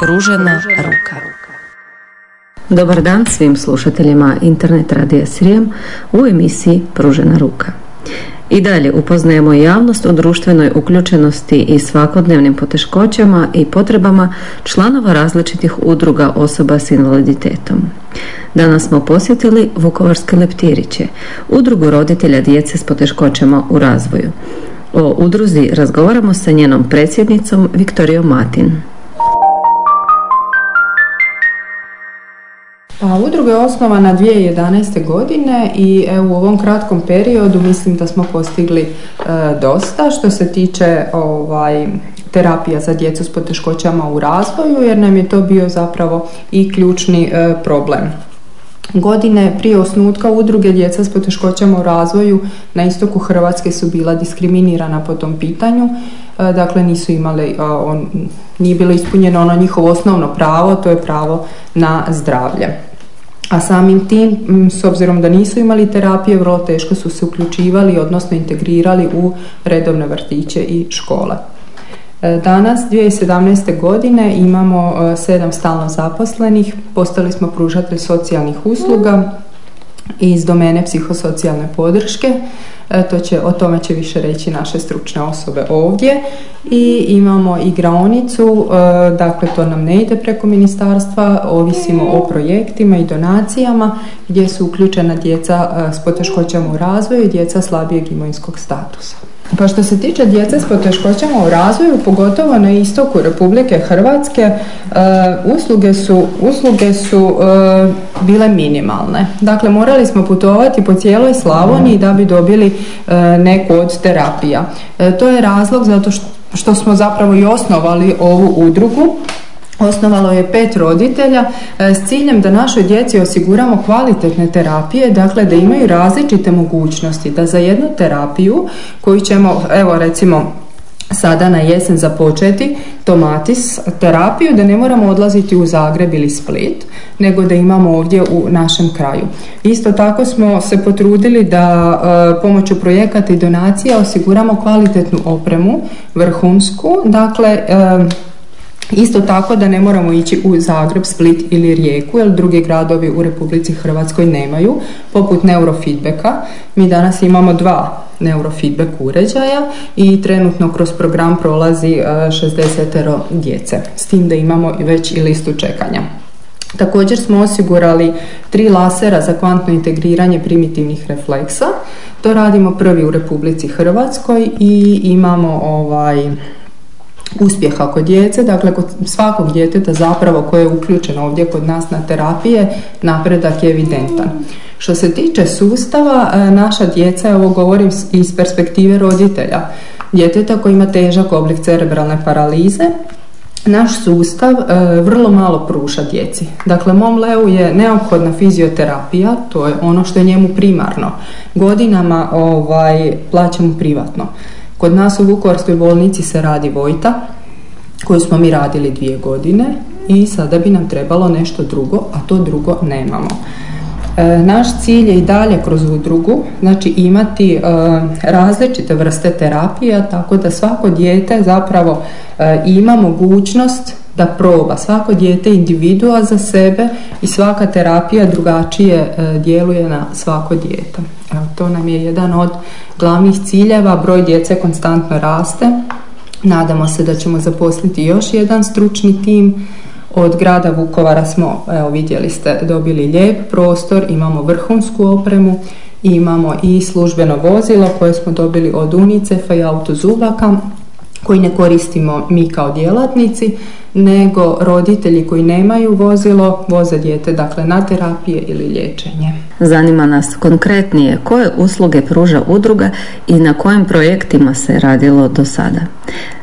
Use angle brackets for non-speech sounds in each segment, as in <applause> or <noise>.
Pružena ruka. Dobar dan svim slušateljima Internet radija Srijem u emisiji Pružena ruka. I dalje upoznajemo javnost o društvenoj uključenosti i svakodnevnim poteškoćama i potrebama članova različitih udruga osoba s invaliditetom. Danas smo posjetili Vukovarske leptiriće, udrugu roditelja djece s poteškoćama u razvoju. O udruzi razgovaramo sa njenom predsjednicom Viktorijom Matin. Pa, udruga je osnovana 2011. godine i evo, u ovom kratkom periodu mislim da smo postigli e, dosta što se tiče ovaj, terapija za djecu s poteškoćama u razvoju jer nam je to bio zapravo i ključni e, problem. Godine prije osnutka udruge djeca s poteškoćama u razvoju na istoku Hrvatske su bila diskriminirana po tom pitanju, e, dakle nisu imali, on, nije bilo ispunjeno ono njihovo osnovno pravo, to je pravo na zdravlje a samim tim, s obzirom da nisu imali terapije, vrlo teško su se uključivali, odnosno integrirali u redovne vrtiće i škole. E, danas, 2017. godine, imamo e, sedam stalno zaposlenih, postali smo pružatelj socijalnih usluga iz domene psihosocijalne podrške. E, to će, o tome će više reći naše stručne osobe ovdje. I imamo igraonicu, dakle to nam ne ide preko ministarstva, ovisimo o projektima i donacijama gdje su uključena djeca s poteškoćama u razvoju i djeca slabijeg imovinskog statusa. Pa što se tiče djece s poteškoćama u razvoju, pogotovo na istoku Republike Hrvatske, e, usluge su, usluge su e, bile minimalne. Dakle, morali smo putovati po cijeloj Slavoniji da bi dobili e, neku od terapija. To je razlog zato što smo zapravo i osnovali ovu udrugu Osnovalo je pet roditelja e, s ciljem da našoj djeci osiguramo kvalitetne terapije, dakle da imaju različite mogućnosti, da za jednu terapiju koju ćemo, evo recimo, sada na jesen započeti tomatis terapiju da ne moramo odlaziti u Zagreb ili Split nego da imamo ovdje u našem kraju. Isto tako smo se potrudili da e, pomoću projekata i donacija osiguramo kvalitetnu opremu vrhunsku, dakle e, Isto tako da ne moramo ići u Zagreb, Split ili Rijeku, jer drugi gradovi u Republici Hrvatskoj nemaju, poput neurofeedbacka. Mi danas imamo dva neurofeedback uređaja i trenutno kroz program prolazi 60 e, djece, s tim da imamo već i listu čekanja. Također smo osigurali tri lasera za kvantno integriranje primitivnih refleksa. To radimo prvi u Republici Hrvatskoj i imamo ovaj uspjeha kod djece, dakle kod svakog djeteta zapravo koje je uključeno ovdje kod nas na terapije, napredak je evidentan. Što se tiče sustava, e, naša djeca, ovo govorim iz perspektive roditelja, djeteta koji ima težak oblik cerebralne paralize, naš sustav e, vrlo malo pruža djeci. Dakle, mom Leu je neophodna fizioterapija, to je ono što je njemu primarno. Godinama ovaj, plaćamo privatno. Kod nas u Vukovarskoj bolnici se radi Vojta, koju smo mi radili dvije godine i sada bi nam trebalo nešto drugo, a to drugo nemamo. E, naš cilj je i dalje kroz udrugu, znači imati e, različite vrste terapija, tako da svako dijete zapravo e, ima mogućnost da proba. Svako dijete individua za sebe i svaka terapija drugačije djeluje na svako dijete. Evo, to nam je jedan od glavnih ciljeva, broj djece konstantno raste. Nadamo se da ćemo zaposliti još jedan stručni tim. Od grada Vukovara smo, evo vidjeli ste, dobili lijep prostor, imamo vrhunsku opremu, imamo i službeno vozilo koje smo dobili od UNICEF-a i Autozubaka koji ne koristimo mi kao djelatnici, nego roditelji koji nemaju vozilo voze dijete dakle na terapije ili liječenje. Zanima nas konkretnije koje usluge pruža udruga i na kojim projektima se radilo do sada.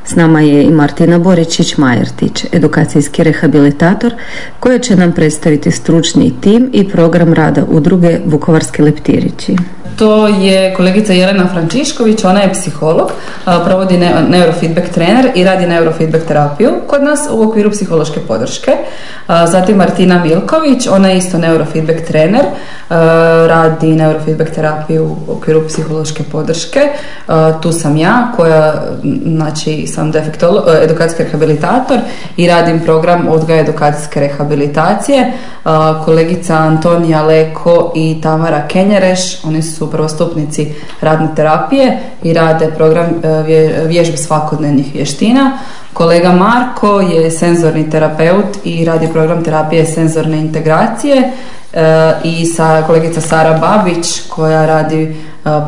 S nama je i Martina Boričić-Majertić, edukacijski rehabilitator, koja će nam predstaviti stručni tim i program rada udruge Vukovarski leptirići. To je kolegica Jelena Frančišković, ona je psiholog, provodi neurofeedback trener i radi neurofeedback terapiju kod nas u okviru psihološke podrške. Zatim Martina Milković, ona je isto neurofeedback trener, radi neurofeedback terapiju u okviru psihološke podrške. Tu sam ja koja, znači sam defektolo, edukacijski rehabilitator i radim program odgaja edukacijske rehabilitacije. Kolegica Antonija Leko i Tamara Kenjereš, oni su prvostupnici radne terapije i rade program vježbe svakodnevnih vještina. Kolega Marko je senzorni terapeut i radi program terapije senzorne integracije e, i sa kolegica Sara Babić koja radi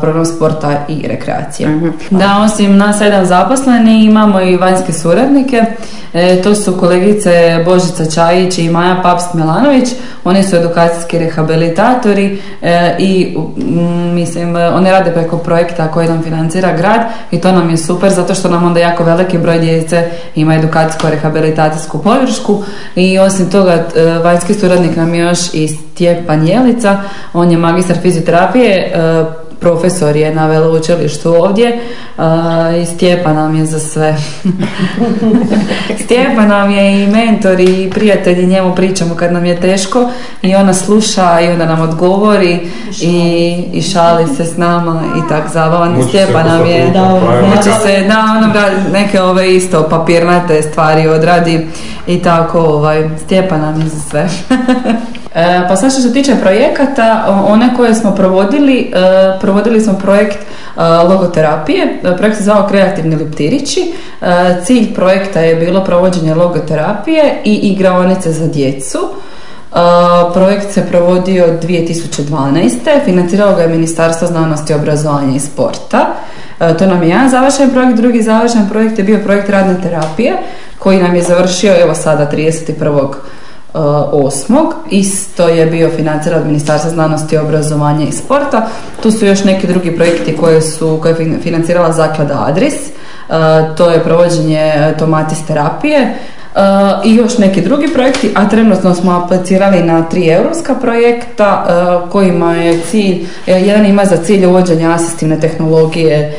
program sporta i rekreacije. Mhm. Da, osim nas sedam zaposleni imamo i vanjske suradnike. E, to su kolegice Božica Čajić i Maja Papst Milanović. Oni su edukacijski rehabilitatori i mislim one rade preko projekta koji nam financira grad i to nam je super zato što nam onda jako veliki broj djece ima edukacijsko rehabilitacijsku podršku i osim toga e, vanjski suradnik nam je još i Stjepan Jelica, on je magistar fizioterapije, e, profesor je na veleučilištu ovdje i Stjepan nam je za sve. <laughs> Stjepan nam je i mentor i prijatelj i njemu pričamo kad nam je teško i ona sluša i onda nam odgovori i, i šali se s nama i tak zabavan. Stjepan nam je da, se, da, on neke ove isto papirnate stvari odradi i tako ovaj, Stjepan nam je za sve. <laughs> E, pa sad što se tiče projekata, one koje smo provodili, e, provodili smo projekt e, logoterapije, projekt se zvao Kreativni leptirići. Cilj projekta je bilo provođenje logoterapije i igraonice za djecu. Projekt se provodio 2012. Financirao ga je Ministarstvo znanosti, obrazovanja i sporta. To nam je jedan završen projekt, drugi završen projekt je bio projekt radne terapije koji nam je završio evo sada 31 osmog. Isto je bio financiran od Ministarstva znanosti, obrazovanja i sporta. Tu su još neki drugi projekti koje su koje je financirala zaklada Adris. E, to je provođenje tomatis terapije e, i još neki drugi projekti, a trenutno smo aplicirali na tri europska projekta e, kojima je cilj, jedan ima za cilj uvođenje asistivne tehnologije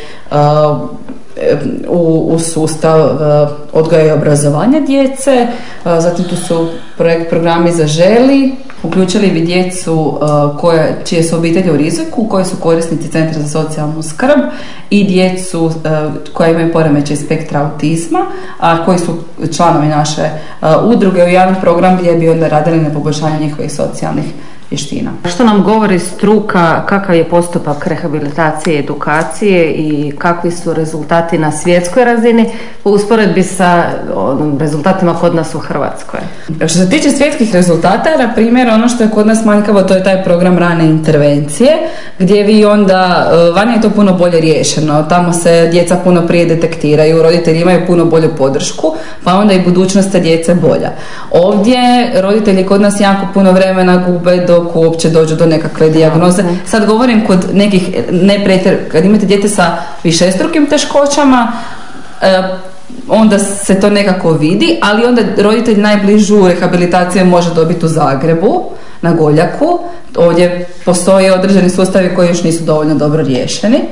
u, u sustav e, odgoja i obrazovanja djece. E, zatim tu su projekt programi za želi, uključili bi djecu e, koje, čije su obitelji u riziku, koji su korisnici Centra za socijalnu skrb i djecu koja imaju poremećaj spektra autizma, a koji su članovi naše udruge u javni program gdje bi onda radili na poboljšanju njihovih socijalnih vještina. Što nam govori struka, kakav je postupak rehabilitacije i edukacije i kakvi su rezultati na svjetskoj razini u usporedbi sa rezultatima kod nas u Hrvatskoj? Što se tiče svjetskih rezultata, na primjer, ono što je kod nas manjkavo, to je taj program rane intervencije, gdje vi onda, e, vani je to puno bolje riješeno, tamo se djeca puno prije detektiraju, roditelji imaju puno bolju podršku, pa onda i budućnost djece bolja. Ovdje roditelji kod nas jako puno vremena gube do dok uopće dođu do nekakve dijagnoze. Sad govorim kod nekih ne kad imate dijete sa višestrukim teškoćama, e, onda se to nekako vidi, ali onda roditelj najbližu rehabilitacije može dobiti u Zagrebu, na Goljaku. Ovdje postoje određeni sustavi koji još nisu dovoljno dobro riješeni. E,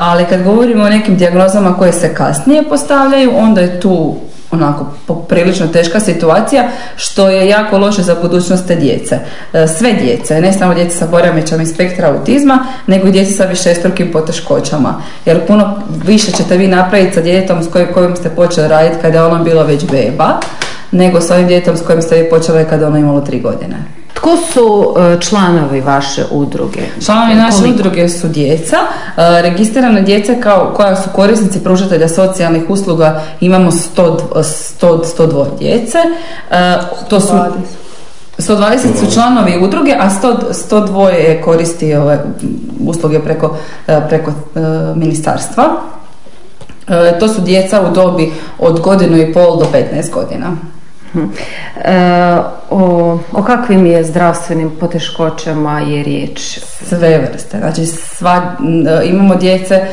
ali kad govorimo o nekim dijagnozama koje se kasnije postavljaju, onda je tu onako poprilično teška situacija što je jako loše za budućnost te djece. E, sve djece, ne samo djece sa poremećama i spektra autizma, nego i djece sa višestrukim poteškoćama. Jer puno više ćete vi napraviti sa djetetom s kojim ste počeli raditi kada je ono bilo već beba, nego s ovim djetetom s kojim ste vi počeli kada ono imalo tri godine. Tko su e, članovi vaše udruge? Članovi naše udruge su djeca. E, registrirane djece kao, koja su korisnici pružatelja socijalnih usluga imamo 100, 100, 102 djece. E, to su 120 su članovi udruge, a 100, 102 koristi ove usluge preko, preko ministarstva. To su djeca u dobi od godinu i pol do 15 godina. E, o, o kakvim je zdravstvenim poteškoćama je riječ? Sve vrste. Znači sva, imamo djece e,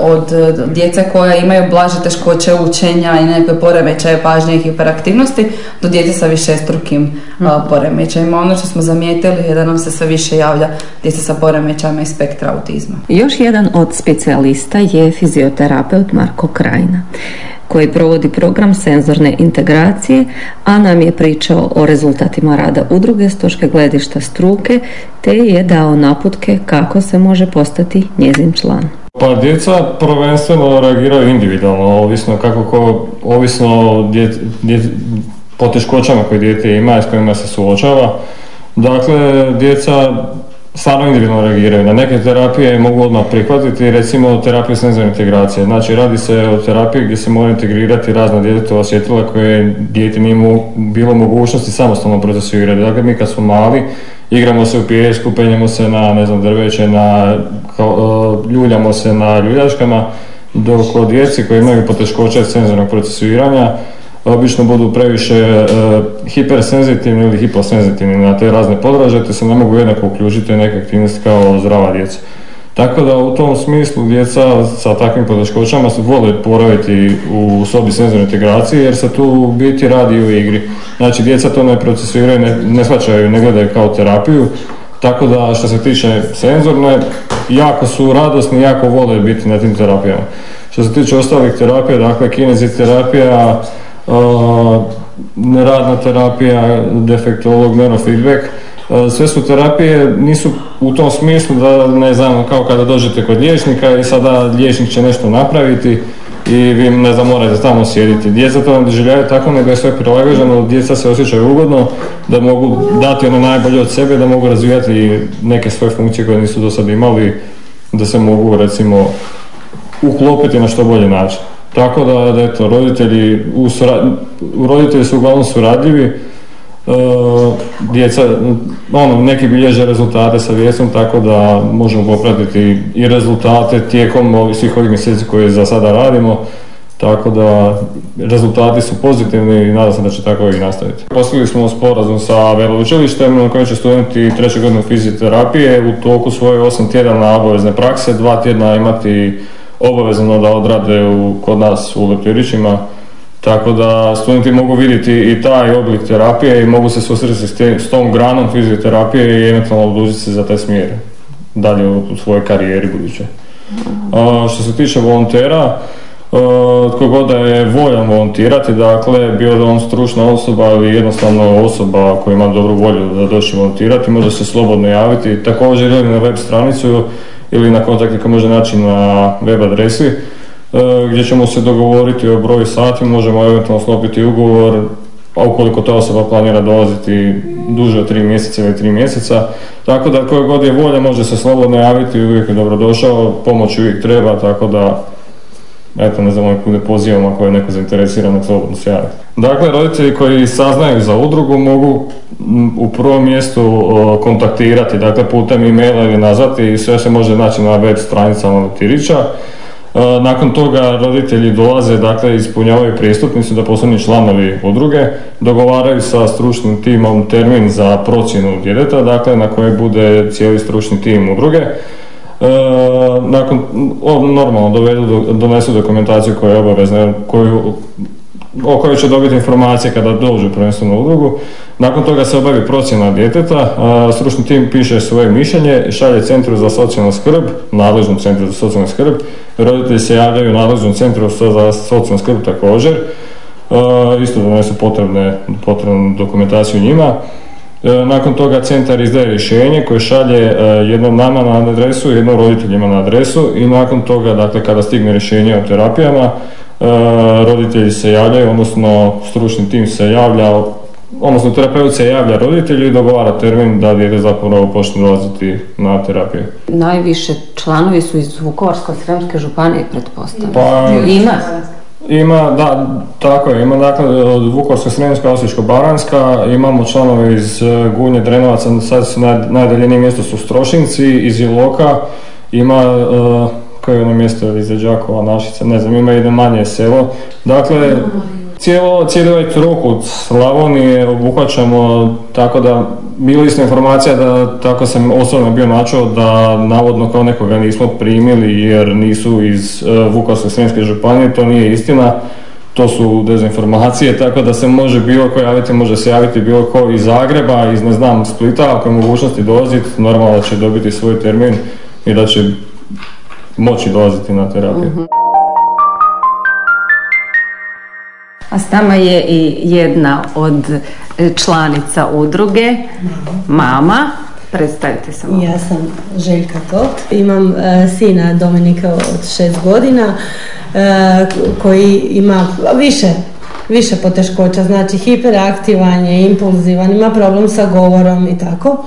od djece koja imaju blaže teškoće učenja i neke poremećaje pažnje i hiperaktivnosti do djece sa višestrukim mm. poremećajima. Ono što smo zamijetili je da nam se sve više javlja djece sa poremećajima i spektra autizma. Još jedan od specijalista je fizioterapeut Marko Krajina koji provodi program senzorne integracije, a nam je pričao o rezultatima rada udruge s točke gledišta struke, te je dao naputke kako se može postati njezin član. Pa djeca prvenstveno reagiraju individualno, ovisno kako ko, ovisno o poteškoćama koje dijete ima i s kojima se suočava. Dakle, djeca stvarno individualno reagiraju. Na neke terapije mogu odmah prihvatiti, recimo terapiju senzorne integracije. Znači, radi se o terapiji gdje se mora integrirati razna djetetova osjetila koje dijete nije bilo mogućnosti samostalno procesuirati. Dakle, mi kad smo mali, igramo se u pijesku, penjemo se na, ne znam, drveće, na, e, ljuljamo se na ljuljačkama, dok kod djeci koji imaju poteškoće senzornog procesuiranja, obično budu previše e, hipersenzitivni ili hiposenzitivni na te razne podražaje, te se ne mogu jednako uključiti u neke aktivnosti kao zdrava djeca. Tako da u tom smislu djeca sa takvim poteškoćama se vole boraviti u sobi senzorne integracije jer se tu biti radi u igri. Znači djeca to ne procesuiraju, ne, ne shvaćaju, ne gledaju kao terapiju, tako da što se tiče senzorne, jako su radosni, jako vole biti na tim terapijama. Što se tiče ostalih terapija, dakle kineziterapija, neradna terapija, defektolog, neurofeedback, sve su terapije, nisu u tom smislu da ne znam, kao kada dođete kod liječnika i sada liječnik će nešto napraviti i vi ne znam, morate tamo sjediti. Djeca to ne doživljaju tako nego je sve prilagođeno, djeca se osjećaju ugodno, da mogu dati ono najbolje od sebe, da mogu razvijati neke svoje funkcije koje nisu do sada imali, da se mogu recimo uklopiti na što bolji način. Tako da, eto, roditelji, u roditelji su uglavnom suradljivi, e, djeca, ono, neki bilježe rezultate sa djecom, tako da možemo popratiti i rezultate tijekom ovih svih ovih mjeseci koje za sada radimo, tako da rezultati su pozitivni i nadam se da će tako i nastaviti. Postigli smo sporazum sa veleučilištem na kojem će studenti treće godine fizioterapije u toku svoje osam tjedana obavezne prakse, dva tjedna imati obavezno da odrade u, kod nas u leptirićima, tako da studenti mogu vidjeti i taj oblik terapije i mogu se susresti s, tom granom fizioterapije i eventualno odlučiti se za taj smjer dalje u, svojoj karijeri buduće. što se tiče volontera, tko god da je voljan volontirati, dakle, bio da on stručna osoba ili jednostavno osoba koja ima dobru volju da doći volontirati, može se slobodno javiti. Također ili na web stranicu ili na kontakt koji može naći na web adresi e, gdje ćemo se dogovoriti o broju sati, možemo eventualno sklopiti ugovor, a ukoliko ta osoba planira dolaziti duže od tri mjeseca ili tri mjeseca. Tako da koje god je volja može se slobodno javiti, uvijek je dobrodošao, pomoć uvijek treba, tako da eto ne znam kude pozivam ako je neko zainteresiran slobodno se javiti. Dakle, roditelji koji saznaju za udrugu mogu u prvom mjestu kontaktirati, dakle putem e-maila ili nazvati i sve se može naći na web stranicama Tirića. Nakon toga roditelji dolaze, dakle ispunjavaju pristupnicu da postanu članovi udruge, dogovaraju sa stručnim timom termin za procjenu djeteta, dakle na koje bude cijeli stručni tim udruge. nakon, normalno dovedu, donesu dokumentaciju koja je obavezna, koju o kojoj će dobiti informacije kada dođu prvenstveno u udrugu. Nakon toga se obavi procjena djeteta, stručni tim piše svoje mišljenje, šalje centru za socijalnu skrb, nadležnom centru za socijalnu skrb, roditelji se javljaju nadležnom centru za socijalnu skrb također, isto donesu potrebne, potrebnu dokumentaciju njima. E, nakon toga centar izdaje rješenje koje šalje e, jednom nama na adresu, jednom roditeljima na adresu i nakon toga, dakle, kada stigne rješenje o terapijama, E, roditelji se javljaju, odnosno stručni tim se javlja, odnosno terapeut se javlja roditelju i dogovara termin da dijete zapravo počne dolaziti na terapiju. Najviše članovi su iz Vukovarsko-Sremske županije, pretpostavljam. Pa, ima? Ima, da, tako je, ima dakle od Vukovarsko-Sremska, Osječko-Baranjska, imamo članove iz e, Gunje, Drenovaca, sad su naj, najdaljenije mjesto su Strošinci, iz Iloka, ima e, koje je ono mjesto iza Đakova, Našica, ne znam, ima jedno manje selo. Dakle, cijelo, cijeli ovaj trokut Slavonije obuhvaćamo tako da bili smo informacija da tako sam osobno bio načuo da navodno kao nekoga nismo primili jer nisu iz uh, Vukovarsko-srijemske županije, to nije istina. To su dezinformacije, tako da se može bilo ko javiti, može se javiti bilo ko iz Zagreba, iz ne znam Splita, ako je mogućnosti dolaziti, normalno će dobiti svoj termin i da će moći dolaziti na terapiju. Mhm. A s nama je i jedna od e, članica udruge, mama. Predstavite se malo. Ja sam Željka Tot. Imam e, sina Dominika od šest godina e, koji ima više više poteškoća, znači hiperaktivan je, impulzivan, ima problem sa govorom i tako.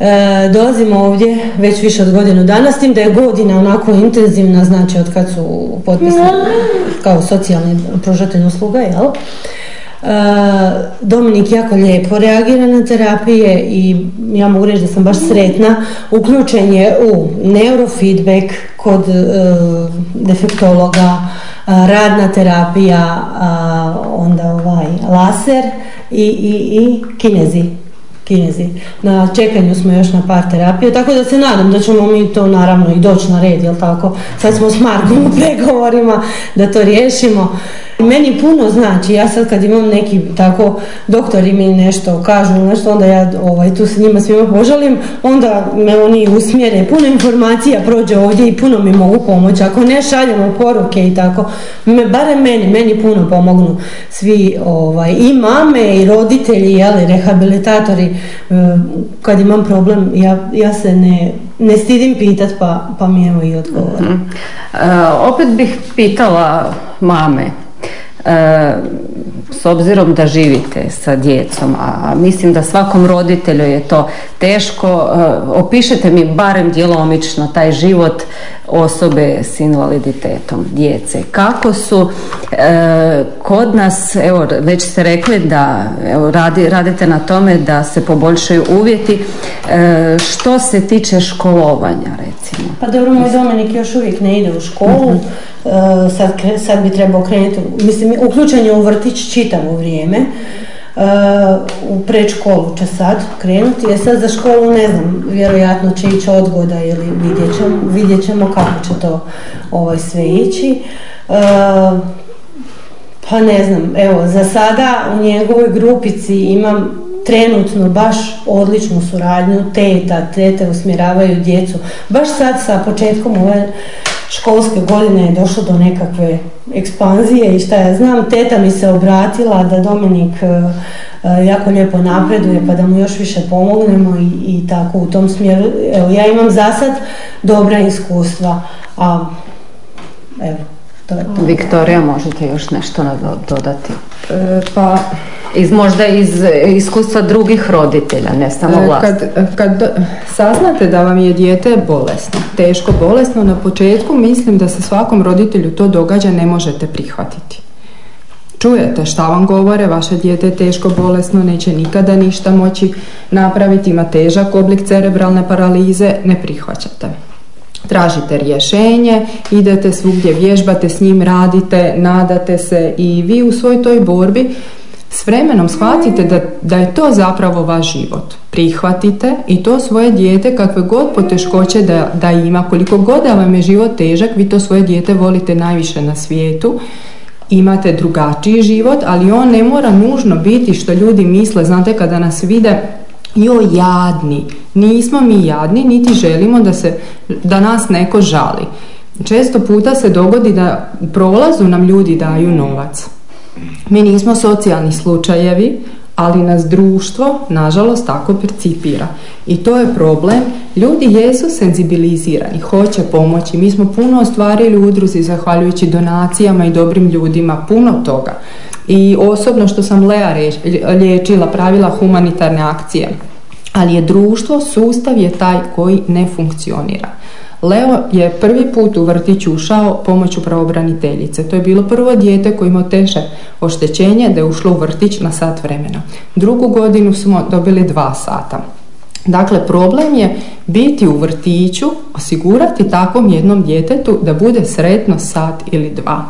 E, dolazimo ovdje već više od godinu dana, s tim da je godina onako intenzivna, znači od kad su potpisani kao socijalni pružatelj usluga, jel? E, Dominik jako lijepo reagira na terapije i ja mogu reći da sam baš sretna. Uključen je u neurofeedback kod e, defektologa, e, radna terapija, onda ovaj laser i, i, i kinezi kinezi. Na čekanju smo još na par terapije, tako da se nadam da ćemo mi to naravno i doći na red, jel tako? Sad smo s Markom u pregovorima da to riješimo. Meni puno znači, ja sad kad imam neki tako, doktori mi nešto kažu, nešto, onda ja ovaj, tu se njima svima požalim, onda me oni usmjere, puno informacija prođe ovdje i puno mi mogu pomoći. Ako ne šaljemo poruke i tako, me, barem meni, meni puno pomognu svi ovaj, i mame i roditelji, jeli, rehabilitatori, eh, kad imam problem, ja, ja se ne, ne stidim pitat pa, pa mi evo i odgovor. Mhm. E, opet bih pitala mame, E, s obzirom da živite sa djecom, a mislim da svakom roditelju je to teško, e, opišete mi barem djelomično taj život osobe s invaliditetom, djece. Kako su e, kod nas, evo već ste rekli da evo, radi, radite na tome da se poboljšaju uvjeti, što se tiče školovanja recimo? Pa dobro, moj Dominik još uvijek ne ide u školu, mhm. Eh, sad, sad bi trebao krenuti, mislim, uključen je u vrtić čitavo vrijeme, Uh, u predškolu će sad krenuti, jer sad za školu ne znam, vjerojatno će ići odgoda ili vidjet ćemo, vidjet ćemo kako će to ovaj, sve ići. Uh, pa ne znam, evo, za sada u njegovoj grupici imam trenutno baš odličnu suradnju, teta, tete usmjeravaju djecu. Baš sad sa početkom ove školske godine je došlo do nekakve ekspanzije i šta ja znam, teta mi se obratila da Dominik e, e, jako lijepo napreduje pa da mu još više pomognemo i, i tako u tom smjeru. Evo, ja imam za sad dobra iskustva, a evo, to je to. Viktorija, možete još nešto dodati? E, pa iz možda iz iskustva drugih roditelja, ne samo e, vlast. Kad, kad saznate da vam je dijete bolesno, teško bolesno, na početku mislim da se svakom roditelju to događa ne možete prihvatiti. Čujete šta vam govore, vaše dijete je teško bolesno, neće nikada ništa moći napraviti, ima težak oblik cerebralne paralize, ne prihvaćate. Tražite rješenje, idete svugdje, vježbate s njim, radite, nadate se i vi u svoj toj borbi. S vremenom shvatite da, da je to zapravo vaš život. Prihvatite i to svoje dijete kakve god poteškoće da, da ima, koliko god da vam je život težak, vi to svoje dijete volite najviše na svijetu, imate drugačiji život, ali on ne mora nužno biti što ljudi misle, znate kada nas vide jo jadni, nismo mi jadni, niti želimo da, se, da nas neko žali. Često puta se dogodi da u prolazu nam ljudi daju novac. Mi nismo socijalni slučajevi, ali nas društvo, nažalost, tako percipira. I to je problem. Ljudi jesu senzibilizirani, hoće pomoći. Mi smo puno ostvarili u udruzi zahvaljujući donacijama i dobrim ljudima, puno toga. I osobno što sam Lea liječila, pravila humanitarne akcije. Ali je društvo, sustav je taj koji ne funkcionira. Leo je prvi put u vrtić ušao pomoću pravobraniteljice. To je bilo prvo dijete koje imao teže oštećenje da je ušlo u vrtić na sat vremena. Drugu godinu smo dobili dva sata. Dakle, problem je biti u vrtiću, osigurati takvom jednom djetetu da bude sretno sat ili dva.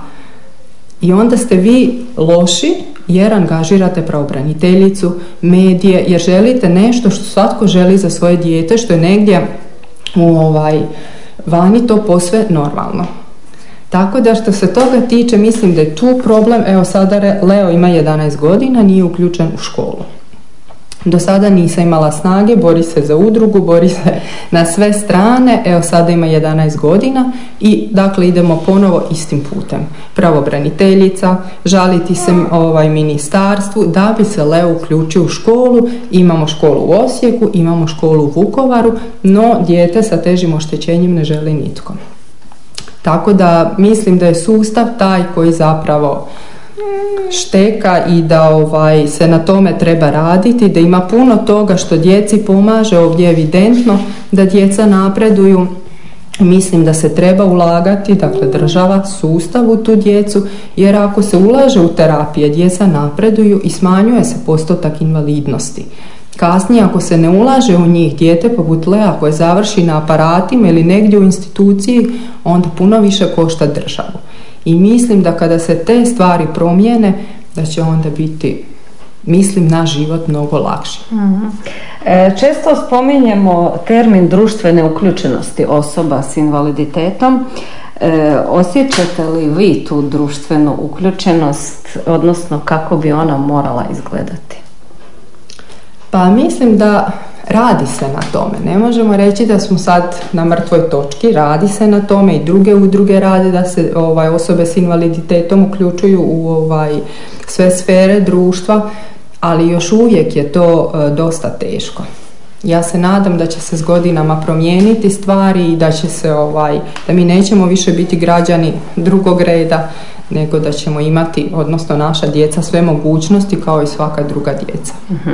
I onda ste vi loši jer angažirate pravobraniteljicu, medije, jer želite nešto što svatko želi za svoje dijete, što je negdje ovaj, vani to posve normalno. Tako da što se toga tiče, mislim da je tu problem, evo sada Leo ima 11 godina, nije uključen u školu. Do sada nisam imala snage, bori se za udrugu, bori se na sve strane, evo sada ima 11 godina i dakle idemo ponovo istim putem. Pravobraniteljica, žaliti se ovaj ministarstvu da bi se Leo uključio u školu, imamo školu u Osijeku, imamo školu u Vukovaru, no dijete sa težim oštećenjem ne želi nitko. Tako da mislim da je sustav taj koji zapravo šteka i da ovaj se na tome treba raditi, da ima puno toga što djeci pomaže, ovdje je evidentno da djeca napreduju Mislim da se treba ulagati, dakle država, sustav u tu djecu, jer ako se ulaže u terapije, djeca napreduju i smanjuje se postotak invalidnosti. Kasnije ako se ne ulaže u njih dijete poput Lea koje završi na aparatima ili negdje u instituciji, onda puno više košta državu. I mislim da kada se te stvari promijene, da će onda biti mislim na život mnogo lakši. Mhm. E, često spominjemo termin društvene uključenosti osoba s invaliditetom. E, osjećate li vi tu društvenu uključenost, odnosno kako bi ona morala izgledati? Pa mislim da radi se na tome. Ne možemo reći da smo sad na mrtvoj točki, radi se na tome i druge udruge rade da se ovaj, osobe s invaliditetom uključuju u ovaj, sve sfere društva, ali još uvijek je to e, dosta teško. Ja se nadam da će se s godinama promijeniti stvari i da će se ovaj, da mi nećemo više biti građani drugog reda, nego da ćemo imati, odnosno naša djeca, sve mogućnosti kao i svaka druga djeca. uh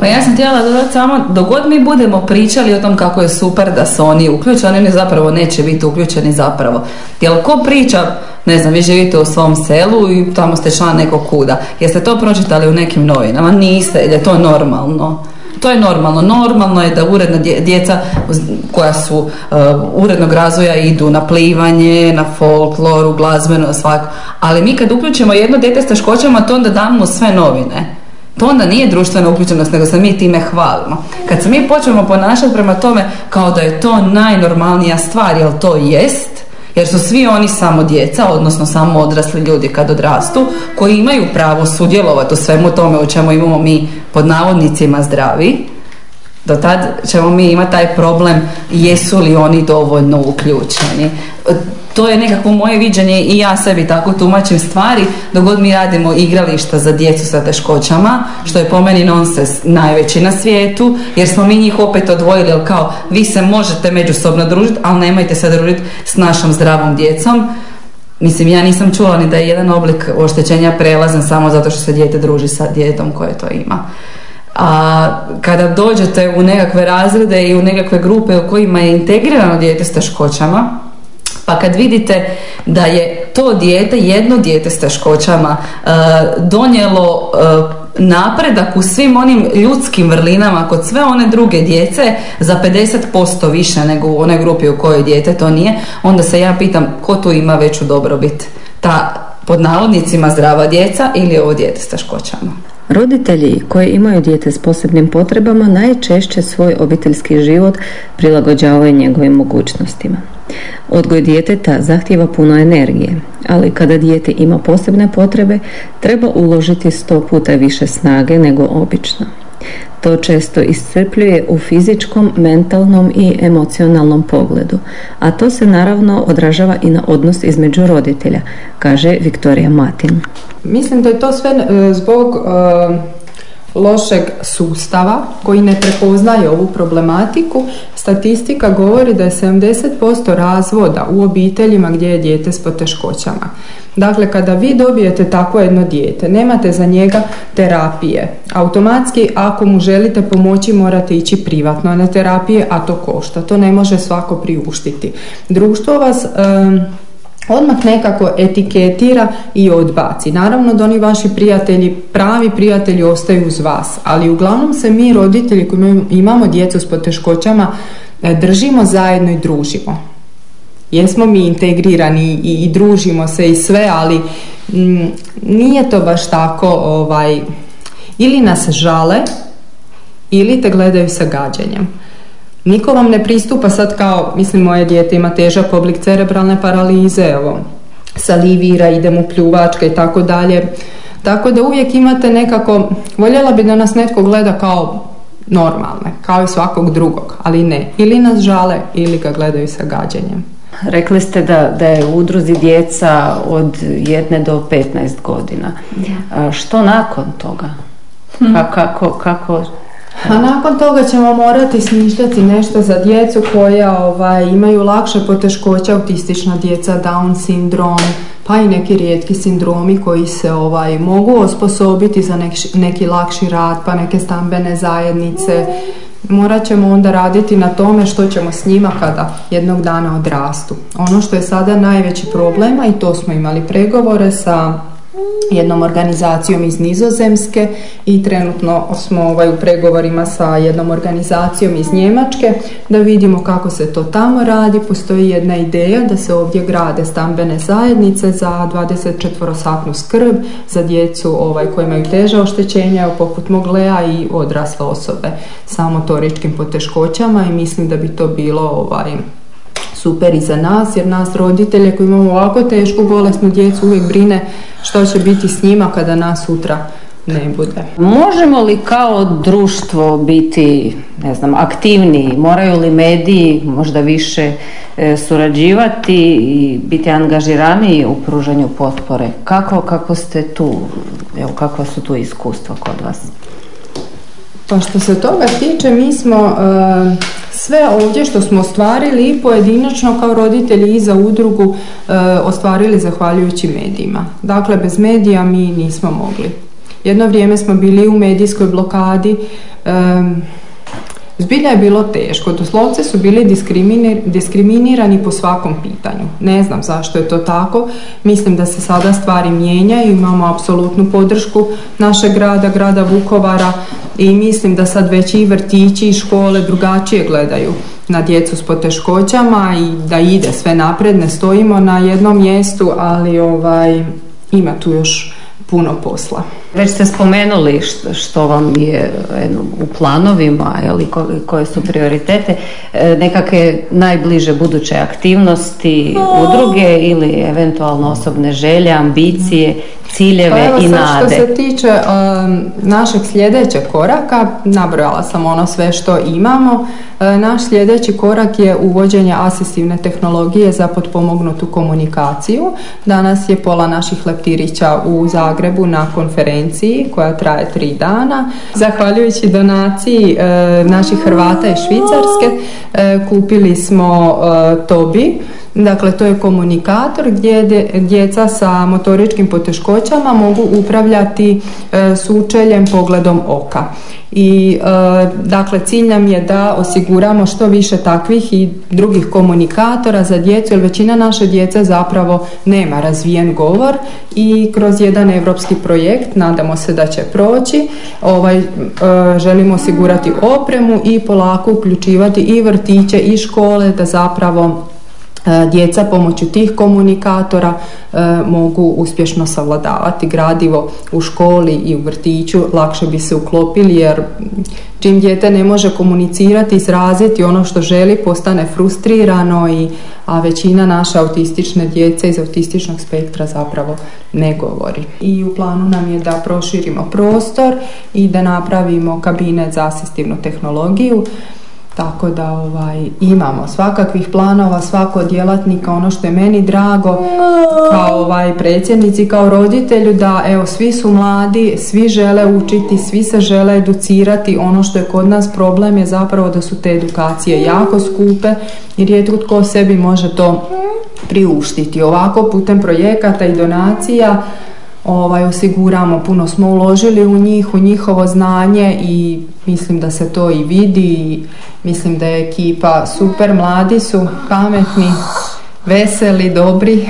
pa ja sam htjela dodati samo, dogod mi budemo pričali o tom kako je super da su oni uključeni, oni zapravo neće biti uključeni zapravo. Jel ko priča, ne znam, vi živite u svom selu i tamo ste član nekog kuda. Jeste to pročitali u nekim novinama? Niste, jer je to normalno. To je normalno. Normalno je da uredna djeca koja su uh, urednog razvoja idu na plivanje, na folkloru, glazbeno, svako. Ali mi kad uključimo jedno dijete s teškoćama, to onda damo sve novine. To onda nije društvena uključenost, nego se mi time hvalimo. Kad se mi počnemo ponašati prema tome kao da je to najnormalnija stvar, jer to jest, jer su svi oni samo djeca, odnosno samo odrasli ljudi kad odrastu, koji imaju pravo sudjelovati u svemu tome u čemu imamo mi pod navodnicima zdravi, do tad ćemo mi imati taj problem jesu li oni dovoljno uključeni to je nekako moje viđenje i ja sebi tako tumačim stvari dok god mi radimo igrališta za djecu sa teškoćama što je po meni nonsens najveći na svijetu jer smo mi njih opet odvojili jer kao vi se možete međusobno družiti ali nemojte se družiti s našom zdravom djecom Mislim, ja nisam čula ni da je jedan oblik oštećenja prelazan samo zato što se dijete druži sa djetom koje to ima. A kada dođete u nekakve razrede i u nekakve grupe u kojima je integrirano dijete s teškoćama, pa kad vidite da je to dijete, jedno dijete s teškoćama e, donijelo e, napredak u svim onim ljudskim vrlinama kod sve one druge djece za 50% više nego u onoj grupi u kojoj dijete to nije, onda se ja pitam ko tu ima veću dobrobit? Ta pod navodnicima zdrava djeca ili ovo dijete s teškoćama? Roditelji koji imaju dijete s posebnim potrebama najčešće svoj obiteljski život prilagođavaju njegovim mogućnostima. Odgoj djeteta zahtjeva puno energije, ali kada dijete ima posebne potrebe, treba uložiti sto puta više snage nego obično. To često iscrpljuje u fizičkom, mentalnom i emocionalnom pogledu, a to se naravno odražava i na odnos između roditelja, kaže Viktorija Matin. Mislim da je to sve e, zbog e, lošeg sustava koji ne prepoznaje ovu problematiku. Statistika govori da je 70% razvoda u obiteljima gdje je dijete s poteškoćama. Dakle, kada vi dobijete takvo jedno dijete, nemate za njega terapije. Automatski, ako mu želite pomoći, morate ići privatno na terapije, a to košta. To ne može svako priuštiti. Društvo vas odmah nekako etiketira i odbaci. Naravno da oni vaši prijatelji, pravi prijatelji ostaju uz vas, ali uglavnom se mi roditelji koji imamo djecu s poteškoćama e, držimo zajedno i družimo. Jesmo mi integrirani i, i družimo se i sve, ali mm, nije to baš tako ovaj, ili nas žale ili te gledaju sa gađenjem. Niko vam ne pristupa sad kao, mislim moje dijete ima težak oblik cerebralne paralize, evo, salivira, idem u pljuvačke i tako dalje. Tako da uvijek imate nekako, voljela bi da nas netko gleda kao normalne, kao i svakog drugog, ali ne. Ili nas žale ili ga gledaju sa gađenjem. Rekli ste da, da je u udruzi djeca od jedne do 15 godina. što nakon toga? Hm. Kako, kako a nakon toga ćemo morati smišljati nešto za djecu koja ovaj, imaju lakše poteškoće, autistična djeca, Down sindrom, pa i neki rijetki sindromi koji se ovaj, mogu osposobiti za neki, neki lakši rad, pa neke stambene zajednice. Morat ćemo onda raditi na tome što ćemo s njima kada jednog dana odrastu. Ono što je sada najveći problema i to smo imali pregovore sa jednom organizacijom iz Nizozemske i trenutno smo ovaj, u pregovorima sa jednom organizacijom iz Njemačke da vidimo kako se to tamo radi. Postoji jedna ideja da se ovdje grade stambene zajednice za 24-satnu skrb za djecu ovaj, koji imaju teža oštećenja poput Moglea i odrasle osobe sa motoričkim poteškoćama i mislim da bi to bilo ovaj, super i za nas jer nas roditelje koji imamo ovako tešku bolesnu djecu uvijek brine što će biti s njima kada nas sutra ne bude. Možemo li kao društvo biti, ne znam, aktivniji? Moraju li mediji možda više e, surađivati i biti angažiraniji u pružanju potpore? Kako, kako ste tu, evo, kakva su tu iskustva kod vas? Pa što se toga tiče, mi smo e, sve ovdje što smo ostvarili pojedinačno kao roditelji i za udrugu e, ostvarili zahvaljujući medijima. Dakle, bez medija mi nismo mogli. Jedno vrijeme smo bili u medijskoj blokadi, e, Zbilja je bilo teško, doslovce su bili diskriminirani po svakom pitanju. Ne znam zašto je to tako, mislim da se sada stvari mijenjaju, imamo apsolutnu podršku našeg grada, grada Vukovara i mislim da sad već i vrtići i škole drugačije gledaju na djecu s poteškoćama i da ide sve napred, ne stojimo na jednom mjestu, ali ovaj, ima tu još puno posla. Već ste spomenuli što, vam je u planovima, ili koje su prioritete, e, nekakve najbliže buduće aktivnosti, udruge ili eventualno osobne želje, ambicije, ciljeve pa i nade. Što se tiče um, našeg sljedećeg koraka, nabrojala sam ono sve što imamo. E, naš sljedeći korak je uvođenje asistivne tehnologije za potpomognutu komunikaciju. Danas je pola naših leptirića u Zagrebu na konferenciji koja traje tri dana. Zahvaljujući donaciji e, naših Hrvata i Švicarske e, kupili smo Tobi Dakle, to je komunikator gdje djeca sa motoričkim poteškoćama mogu upravljati e, sučeljem pogledom oka. I e, dakle, cilj nam je da osiguramo što više takvih i drugih komunikatora za djecu, jer većina naše djece zapravo nema razvijen govor i kroz jedan europski projekt, nadamo se da će proći, ovaj, e, želimo osigurati opremu i polako uključivati i vrtiće i škole da zapravo djeca pomoću tih komunikatora e, mogu uspješno savladavati gradivo u školi i u vrtiću, lakše bi se uklopili jer čim dijete ne može komunicirati, izraziti ono što želi, postane frustrirano i a većina naše autistične djece iz autističnog spektra zapravo ne govori. I u planu nam je da proširimo prostor i da napravimo kabinet za asistivnu tehnologiju tako da ovaj, imamo svakakvih planova, svako djelatnika, ono što je meni drago kao ovaj, predsjednici, kao roditelju da evo svi su mladi, svi žele učiti, svi se žele educirati. Ono što je kod nas problem je zapravo da su te edukacije jako skupe i rijetko tko sebi može to priuštiti. Ovako putem projekata i donacija ovaj, osiguramo, puno smo uložili u njih, u njihovo znanje i mislim da se to i vidi i mislim da je ekipa super, mladi su, pametni, veseli, dobri.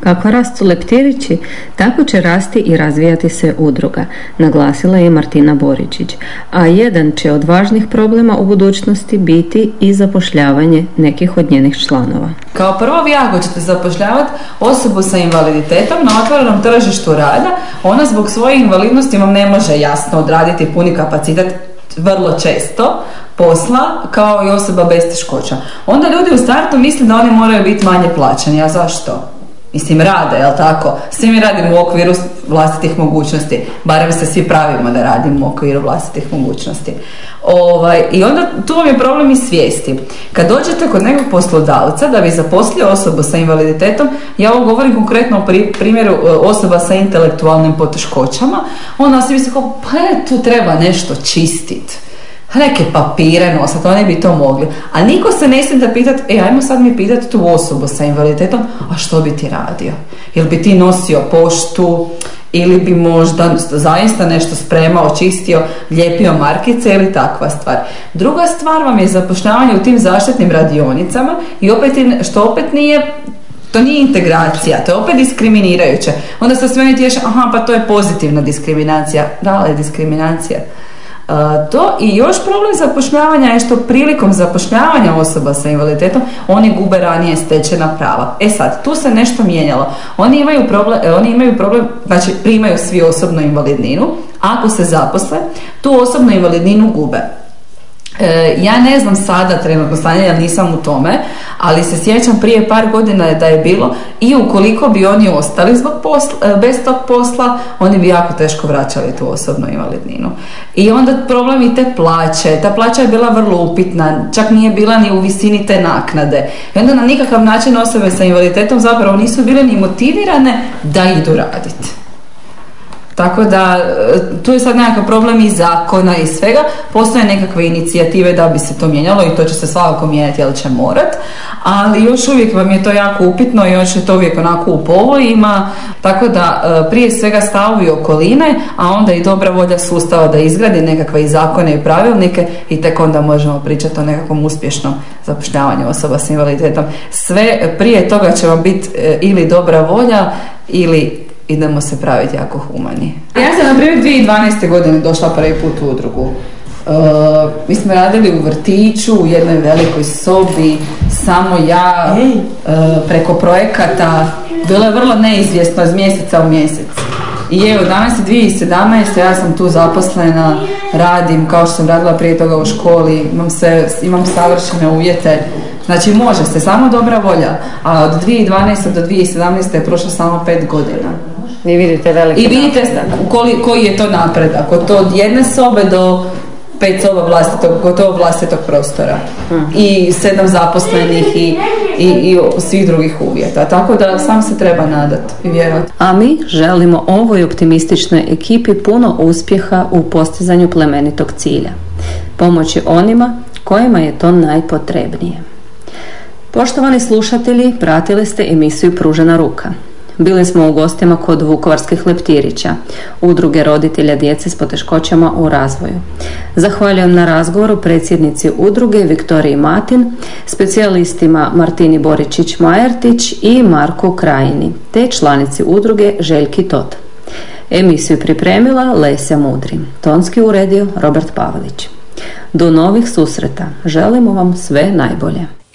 Kako rastu leptirići, tako će rasti i razvijati se udruga, naglasila je Martina Boričić. A jedan će od važnih problema u budućnosti biti i zapošljavanje nekih od njenih članova. Kao prvo vi ako ćete zapošljavati osobu sa invaliditetom na otvorenom tržištu rada, ona zbog svoje invalidnosti vam ne može jasno odraditi puni kapacitet vrlo često posla kao i osoba bez teškoća. Onda ljudi u startu misle da oni moraju biti manje plaćeni. A zašto? Mislim, rade, jel tako? Svi mi radimo u okviru vlastitih mogućnosti. Barem se svi pravimo da radimo u okviru vlastitih mogućnosti. Ovaj, I onda tu vam je problem i svijesti. Kad dođete kod nekog poslodavca da bi zaposlio osobu sa invaliditetom, ja ovo govorim konkretno o primjeru e, osoba sa intelektualnim poteškoćama, onda svi misli kao, pa je, tu treba nešto čistiti neke papire nosati, oni bi to mogli. A niko se ne smije da pitati, e, ajmo sad mi pitati tu osobu sa invaliditetom, a što bi ti radio? Jel bi ti nosio poštu, ili bi možda zaista nešto spremao, čistio, lijepio markice ili takva stvar. Druga stvar vam je zapošljavanje u tim zaštitnim radionicama i opet, što opet nije to nije integracija, to je opet diskriminirajuće. Onda se sve ne tješe, aha, pa to je pozitivna diskriminacija. Da, ali je diskriminacija. To i još problem zapošljavanja je što prilikom zapošljavanja osoba sa invaliditetom oni gube ranije stečena prava. E sad, tu se nešto mijenjalo. Oni imaju problem, e, oni imaju problem, znači primaju svi osobnu invalidninu, ako se zaposle, tu osobnu invalidninu gube. E, ja ne znam sada trenutno stanje, ja nisam u tome, ali se sjećam prije par godina da je bilo i ukoliko bi oni ostali zbog posla, e, bez tog posla, oni bi jako teško vraćali tu osobnu invalidninu. I onda problem i te plaće, ta plaća je bila vrlo upitna, čak nije bila ni u visini te naknade. I onda na nikakav način osobe sa invaliditetom zapravo nisu bile ni motivirane da idu raditi. Tako da e, tu je sad nekakav problem i zakona i svega. Postoje nekakve inicijative da bi se to mijenjalo i to će se svakako mijenjati jer će morat. Ali još uvijek vam je to jako upitno i još je to uvijek onako u povojima. Tako da e, prije svega stavovi okoline, a onda i dobra volja sustava da izgradi nekakve i zakone i pravilnike i tek onda možemo pričati o nekakvom uspješnom zapošljavanju osoba s invaliditetom. Sve prije toga će vam biti e, ili dobra volja ili idemo se praviti jako humani. Ja sam, na primjer, 2012. godine došla prvi put u udrugu. Uh, mi smo radili u vrtiću, u jednoj velikoj sobi, samo ja, uh, preko projekata. Bilo je vrlo neizvjesno iz mjeseca u mjesec. I evo, danas je 2017. ja sam tu zaposlena, radim kao što sam radila prije toga u školi, imam, se, imam savršene uvjete. Znači može se, samo dobra volja. A od 2012. do 2017. je prošlo samo pet godina. I vidite veliki I vidite koji, koji je to napredak. Od to od jedne sobe do pet soba vlastitog, gotovo vlastitog prostora. Hmm. I sedam zaposlenih i, i, i svih drugih uvjeta. Tako da sam se treba nadati i vjerovati. A mi želimo ovoj optimističnoj ekipi puno uspjeha u postizanju plemenitog cilja. Pomoći onima kojima je to najpotrebnije. Poštovani slušatelji, pratili ste emisiju Pružena ruka. Bili smo u gostima kod Vukovarskih leptirića, udruge roditelja djece s poteškoćama u razvoju. Zahvaljujem na razgovoru predsjednici udruge Viktoriji Matin, specijalistima Martini Boričić-Majertić i Marku Krajini, te članici udruge Željki Tot. Emisiju pripremila Lesja Mudri, tonski uredio Robert Pavlić. Do novih susreta. Želimo vam sve najbolje.